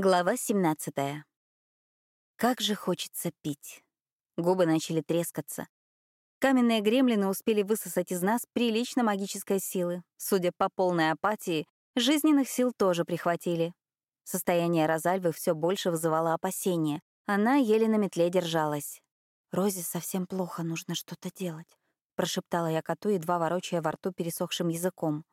Глава 17. Как же хочется пить. Губы начали трескаться. Каменные гремлины успели высосать из нас прилично магической силы. Судя по полной апатии, жизненных сил тоже прихватили. Состояние Розальвы все больше вызывало опасения. Она еле на метле держалась. «Розе совсем плохо, нужно что-то делать», — прошептала я коту, едва ворочая во рту пересохшим языком.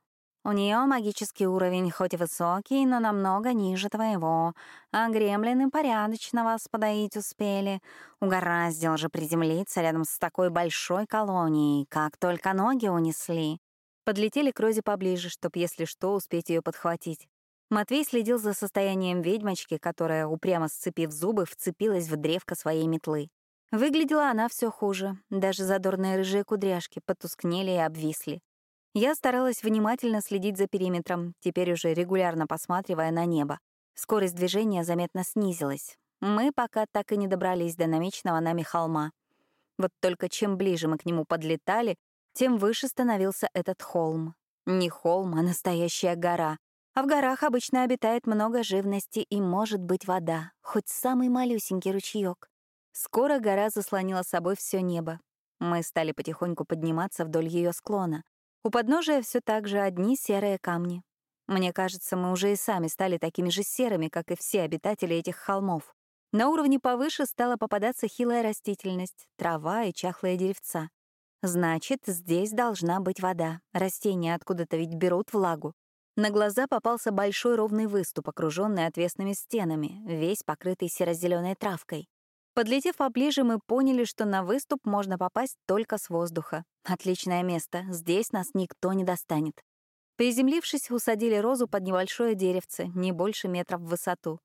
У нее магический уровень хоть и высокий, но намного ниже твоего, а гремлины порядочно вас подоить успели. Угораздил же приземлиться рядом с такой большой колонией, как только ноги унесли. Подлетели к Розе поближе, чтоб, если что, успеть ее подхватить. Матвей следил за состоянием ведьмочки, которая, упрямо сцепив зубы, вцепилась в древко своей метлы. Выглядела она все хуже. Даже задорные рыжие кудряшки потускнели и обвисли. Я старалась внимательно следить за периметром, теперь уже регулярно посматривая на небо. Скорость движения заметно снизилась. Мы пока так и не добрались до намеченного нами холма. Вот только чем ближе мы к нему подлетали, тем выше становился этот холм. Не холм, а настоящая гора. А в горах обычно обитает много живности и может быть вода, хоть самый малюсенький ручеек. Скоро гора заслонила собой все небо. Мы стали потихоньку подниматься вдоль ее склона. У подножия все так же одни серые камни. Мне кажется, мы уже и сами стали такими же серыми, как и все обитатели этих холмов. На уровне повыше стала попадаться хилая растительность, трава и чахлые деревца. Значит, здесь должна быть вода. Растения откуда-то ведь берут влагу. На глаза попался большой ровный выступ, окруженный отвесными стенами, весь покрытый серо-зеленой травкой. Подлетев поближе, мы поняли, что на выступ можно попасть только с воздуха. Отличное место, здесь нас никто не достанет. Приземлившись, усадили розу под небольшое деревце, не больше метров в высоту.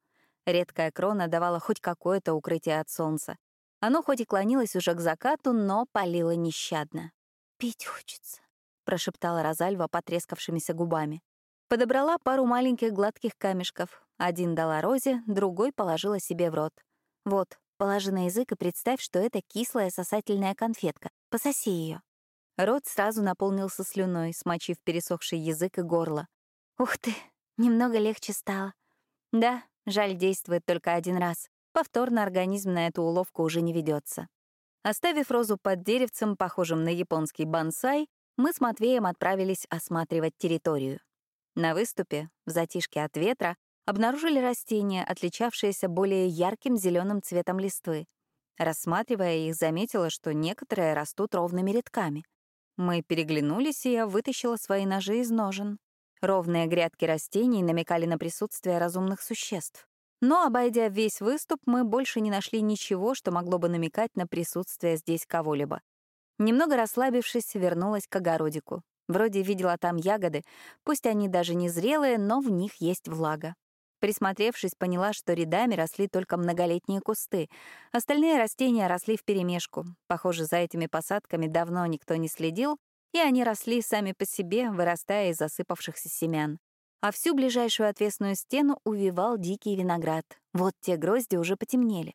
Редкая крона давала хоть какое-то укрытие от солнца. Оно хоть и клонилось уже к закату, но палило нещадно. «Пить хочется», — прошептала Розальва потрескавшимися губами. Подобрала пару маленьких гладких камешков. Один дала Розе, другой положила себе в рот. «Вот, Положи на язык и представь, что это кислая сосательная конфетка. Пососи ее. Рот сразу наполнился слюной, смочив пересохший язык и горло. Ух ты, немного легче стало. Да, жаль, действует только один раз. Повторно организм на эту уловку уже не ведется. Оставив розу под деревцем, похожим на японский бонсай, мы с Матвеем отправились осматривать территорию. На выступе, в затишке от ветра, обнаружили растения, отличавшиеся более ярким зеленым цветом листвы. Рассматривая их, заметила, что некоторые растут ровными рядками. Мы переглянулись, и я вытащила свои ножи из ножен. Ровные грядки растений намекали на присутствие разумных существ. Но, обойдя весь выступ, мы больше не нашли ничего, что могло бы намекать на присутствие здесь кого-либо. Немного расслабившись, вернулась к огородику. Вроде видела там ягоды, пусть они даже не зрелые, но в них есть влага. Присмотревшись, поняла, что рядами росли только многолетние кусты. Остальные растения росли вперемешку. Похоже, за этими посадками давно никто не следил, и они росли сами по себе, вырастая из засыпавшихся семян. А всю ближайшую отвесную стену увивал дикий виноград. Вот те грозди уже потемнели.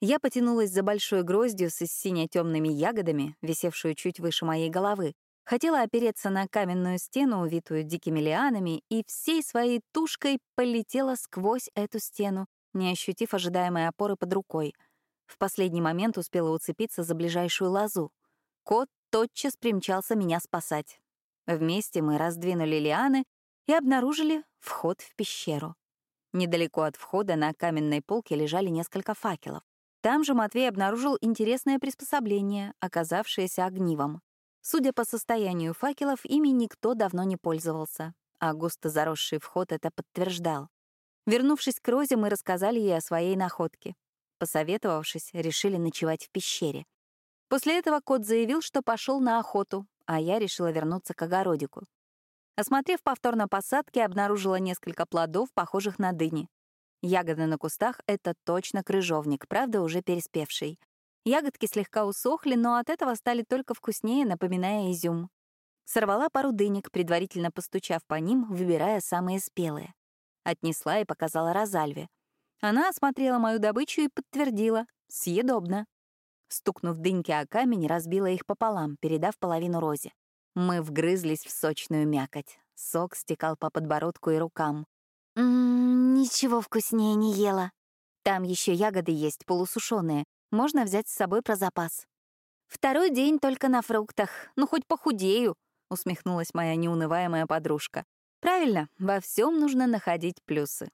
Я потянулась за большой гроздью с сине-темными ягодами, висевшую чуть выше моей головы, Хотела опереться на каменную стену, увитую дикими лианами, и всей своей тушкой полетела сквозь эту стену, не ощутив ожидаемой опоры под рукой. В последний момент успела уцепиться за ближайшую лозу. Кот тотчас примчался меня спасать. Вместе мы раздвинули лианы и обнаружили вход в пещеру. Недалеко от входа на каменной полке лежали несколько факелов. Там же Матвей обнаружил интересное приспособление, оказавшееся огнивом. Судя по состоянию факелов, ими никто давно не пользовался, а густо заросший вход это подтверждал. Вернувшись к Розе, мы рассказали ей о своей находке. Посоветовавшись, решили ночевать в пещере. После этого кот заявил, что пошел на охоту, а я решила вернуться к огородику. Осмотрев повторно посадки, обнаружила несколько плодов, похожих на дыни. Ягоды на кустах — это точно крыжовник, правда, уже переспевший. Ягодки слегка усохли, но от этого стали только вкуснее, напоминая изюм. Сорвала пару дынек, предварительно постучав по ним, выбирая самые спелые. Отнесла и показала Розальве. Она осмотрела мою добычу и подтвердила — съедобно. Стукнув дыньки о камень, разбила их пополам, передав половину Розе. Мы вгрызлись в сочную мякоть. Сок стекал по подбородку и рукам. «М -м, Ничего вкуснее не ела. Там еще ягоды есть, полусушеные. Можно взять с собой про запас. Второй день только на фруктах. Ну, хоть похудею, усмехнулась моя неунываемая подружка. Правильно, во всем нужно находить плюсы.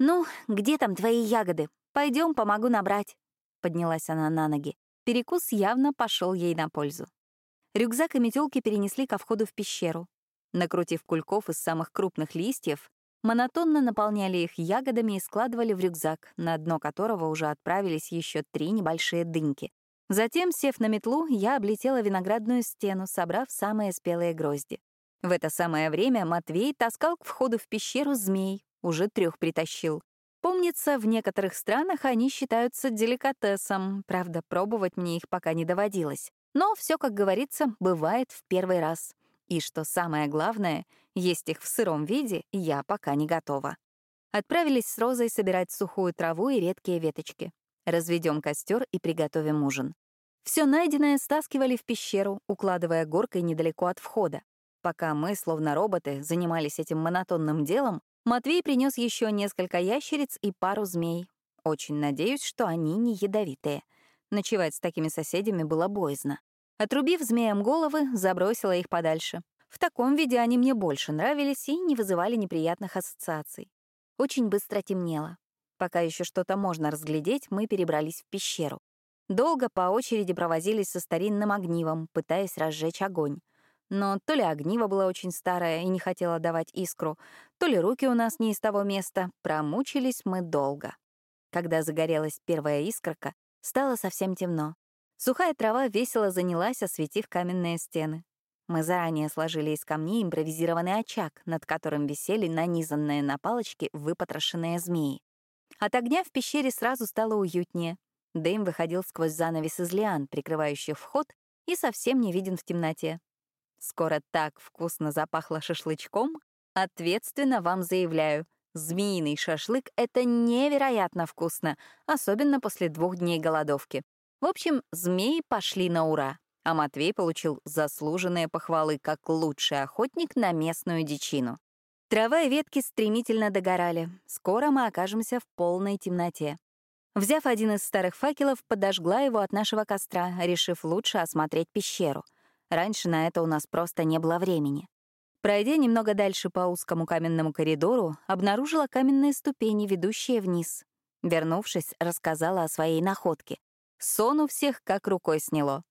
Ну, где там твои ягоды? Пойдем, помогу набрать. Поднялась она на ноги. Перекус явно пошел ей на пользу. Рюкзак и метелки перенесли ко входу в пещеру. Накрутив кульков из самых крупных листьев, монотонно наполняли их ягодами и складывали в рюкзак, на дно которого уже отправились еще три небольшие дыньки. Затем, сев на метлу, я облетела виноградную стену, собрав самые спелые грозди. В это самое время Матвей таскал к входу в пещеру змей, уже трех притащил. Помнится, в некоторых странах они считаются деликатесом, правда, пробовать мне их пока не доводилось. Но все, как говорится, бывает в первый раз. И что самое главное, есть их в сыром виде я пока не готова. Отправились с Розой собирать сухую траву и редкие веточки. Разведем костер и приготовим ужин. Все найденное стаскивали в пещеру, укладывая горкой недалеко от входа. Пока мы, словно роботы, занимались этим монотонным делом, Матвей принес еще несколько ящериц и пару змей. Очень надеюсь, что они не ядовитые. Ночевать с такими соседями было боязно. Отрубив змеям головы, забросила их подальше. В таком виде они мне больше нравились и не вызывали неприятных ассоциаций. Очень быстро темнело. Пока еще что-то можно разглядеть, мы перебрались в пещеру. Долго по очереди провозились со старинным огнивом, пытаясь разжечь огонь. Но то ли огниво было очень старое и не хотело давать искру, то ли руки у нас не из того места, промучились мы долго. Когда загорелась первая искорка, стало совсем темно. Сухая трава весело занялась, осветив каменные стены. Мы заранее сложили из камней импровизированный очаг, над которым висели нанизанные на палочки выпотрошенные змеи. От огня в пещере сразу стало уютнее. Дым выходил сквозь занавес из лиан, прикрывающих вход, и совсем не виден в темноте. Скоро так вкусно запахло шашлычком. Ответственно вам заявляю, змеиный шашлык — это невероятно вкусно, особенно после двух дней голодовки. В общем, змеи пошли на ура, а Матвей получил заслуженные похвалы как лучший охотник на местную дичину. Трава и ветки стремительно догорали. Скоро мы окажемся в полной темноте. Взяв один из старых факелов, подожгла его от нашего костра, решив лучше осмотреть пещеру — Раньше на это у нас просто не было времени. Пройдя немного дальше по узкому каменному коридору, обнаружила каменные ступени, ведущие вниз. Вернувшись, рассказала о своей находке. Сон у всех как рукой сняло.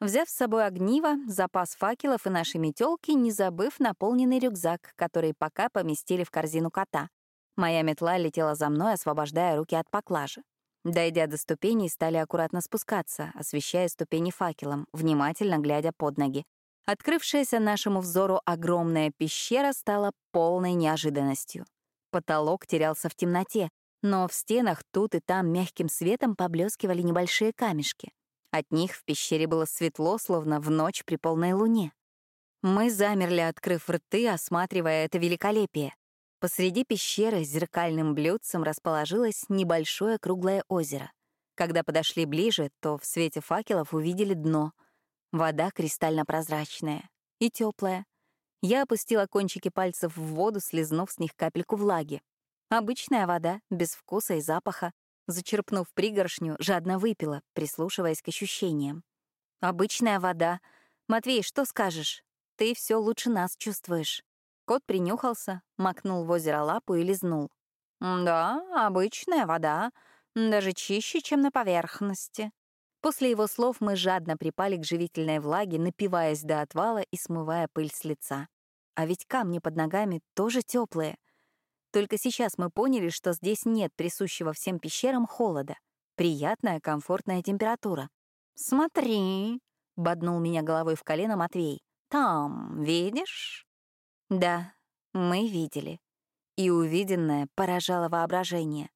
Взяв с собой огниво, запас факелов и наши метелки, не забыв наполненный рюкзак, который пока поместили в корзину кота. Моя метла летела за мной, освобождая руки от поклажи. Дойдя до ступеней, стали аккуратно спускаться, освещая ступени факелом, внимательно глядя под ноги. Открывшаяся нашему взору огромная пещера стала полной неожиданностью. Потолок терялся в темноте, но в стенах тут и там мягким светом поблескивали небольшие камешки. От них в пещере было светло, словно в ночь при полной луне. Мы замерли, открыв рты, осматривая это великолепие. Посреди пещеры зеркальным блюдцем расположилось небольшое круглое озеро. Когда подошли ближе, то в свете факелов увидели дно. Вода кристально-прозрачная и теплая. Я опустила кончики пальцев в воду, слезнув с них капельку влаги. Обычная вода, без вкуса и запаха. Зачерпнув пригоршню, жадно выпила, прислушиваясь к ощущениям. Обычная вода. Матвей, что скажешь? Ты все лучше нас чувствуешь. Кот принюхался, макнул в озеро лапу и лизнул. «Да, обычная вода, даже чище, чем на поверхности». После его слов мы жадно припали к живительной влаге, напиваясь до отвала и смывая пыль с лица. А ведь камни под ногами тоже теплые. Только сейчас мы поняли, что здесь нет присущего всем пещерам холода. Приятная, комфортная температура. «Смотри», — боднул меня головой в колено Матвей. «Там, видишь?» Да, мы видели. И увиденное поражало воображение.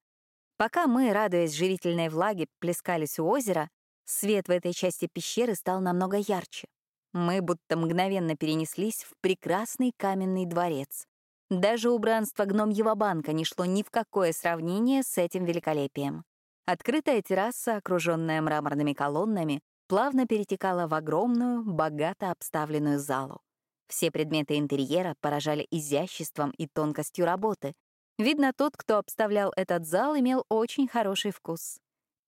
Пока мы, радуясь живительной влаге, плескались у озера, свет в этой части пещеры стал намного ярче. Мы будто мгновенно перенеслись в прекрасный каменный дворец. Даже убранство гномьего банка не шло ни в какое сравнение с этим великолепием. Открытая терраса, окруженная мраморными колоннами, плавно перетекала в огромную, богато обставленную залу. Все предметы интерьера поражали изяществом и тонкостью работы. Видно, тот, кто обставлял этот зал, имел очень хороший вкус.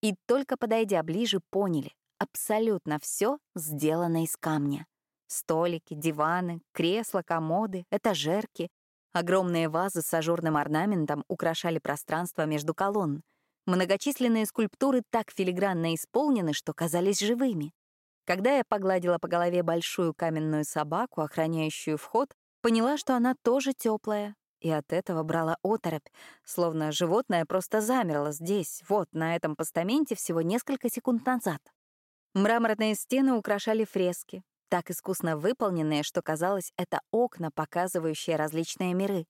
И только подойдя ближе, поняли — абсолютно все сделано из камня. Столики, диваны, кресла, комоды, этажерки. Огромные вазы с ажурным орнаментом украшали пространство между колонн. Многочисленные скульптуры так филигранно исполнены, что казались живыми. Когда я погладила по голове большую каменную собаку, охраняющую вход, поняла, что она тоже теплая, и от этого брала оторопь, словно животное просто замерло здесь, вот, на этом постаменте всего несколько секунд назад. Мраморные стены украшали фрески, так искусно выполненные, что казалось, это окна, показывающие различные миры.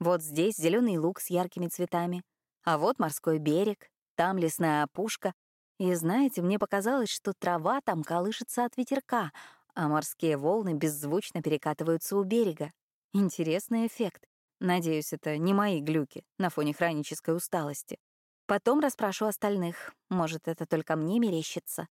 Вот здесь зеленый луг с яркими цветами, а вот морской берег, там лесная опушка. И знаете, мне показалось, что трава там колышется от ветерка, а морские волны беззвучно перекатываются у берега. Интересный эффект. Надеюсь, это не мои глюки на фоне хронической усталости. Потом расспрошу остальных. Может, это только мне мерещится.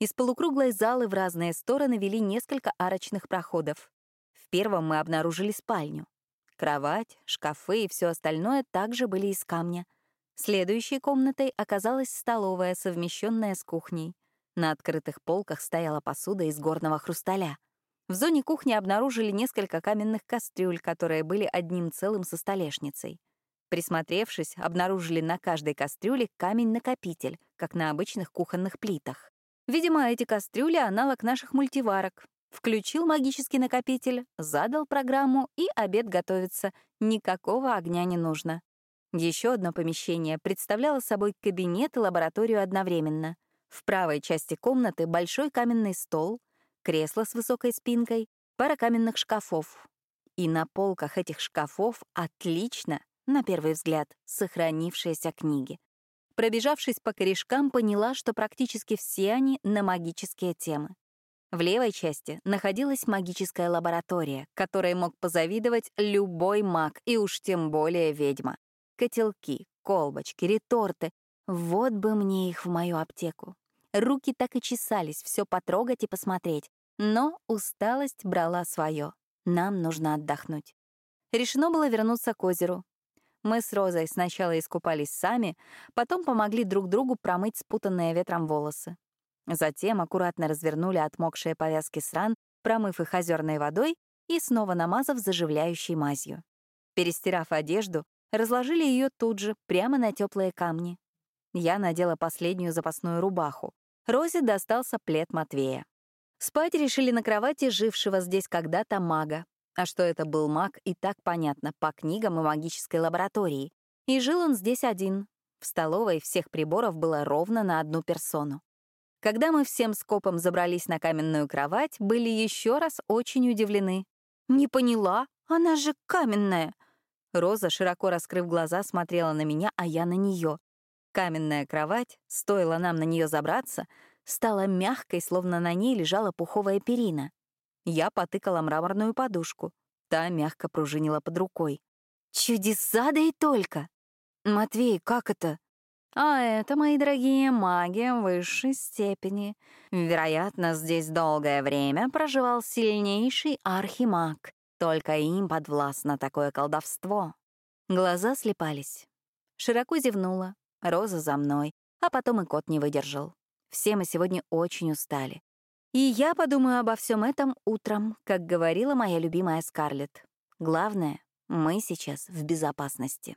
Из полукруглой залы в разные стороны вели несколько арочных проходов. В первом мы обнаружили спальню. Кровать, шкафы и все остальное также были из камня. Следующей комнатой оказалась столовая, совмещенная с кухней. На открытых полках стояла посуда из горного хрусталя — в зоне кухни обнаружили несколько каменных кастрюль, которые были одним целым со столешницей. Присмотревшись, обнаружили на каждой кастрюле камень-накопитель, как на обычных кухонных плитах. Видимо, эти кастрюли — аналог наших мультиварок. Включил магический накопитель, задал программу, и обед готовится. Никакого огня не нужно. Еще одно помещение представляло собой кабинет и лабораторию одновременно. В правой части комнаты большой каменный стол, кресло с высокой спинкой, пара каменных шкафов. И на полках этих шкафов отлично, на первый взгляд, сохранившиеся книги. Пробежавшись по корешкам, поняла, что практически все они на магические темы. В левой части находилась магическая лаборатория, которой мог позавидовать любой маг, и уж тем более ведьма. Котелки, колбочки, реторты. Вот бы мне их в мою аптеку. Руки так и чесались все потрогать и посмотреть. Но усталость брала свое. Нам нужно отдохнуть. Решено было вернуться к озеру. Мы с Розой сначала искупались сами, потом помогли друг другу промыть спутанные ветром волосы. Затем аккуратно развернули отмокшие повязки с ран, промыв их озерной водой и снова намазав заживляющей мазью. Перестирав одежду, разложили ее тут же, прямо на теплые камни. Я надела последнюю запасную рубаху. Розе достался плед Матвея. Спать решили на кровати жившего здесь когда-то мага. А что это был маг, и так понятно по книгам и магической лаборатории. И жил он здесь один. В столовой всех приборов было ровно на одну персону. Когда мы всем скопом забрались на каменную кровать, были еще раз очень удивлены. «Не поняла, она же каменная!» Роза, широко раскрыв глаза, смотрела на меня, а я на нее. Каменная кровать, стоило нам на нее забраться, стала мягкой, словно на ней лежала пуховая перина. Я потыкала мраморную подушку. Та мягко пружинила под рукой. «Чудеса, да и только!» «Матвей, как это?» «А это, мои дорогие, маги высшей степени. Вероятно, здесь долгое время проживал сильнейший архимаг. Только им подвластно такое колдовство». Глаза слепались. Широко зевнула, Роза за мной, а потом и кот не выдержал. Все мы сегодня очень устали. И я подумаю обо всем этом утром, как говорила моя любимая Скарлетт. Главное, мы сейчас в безопасности.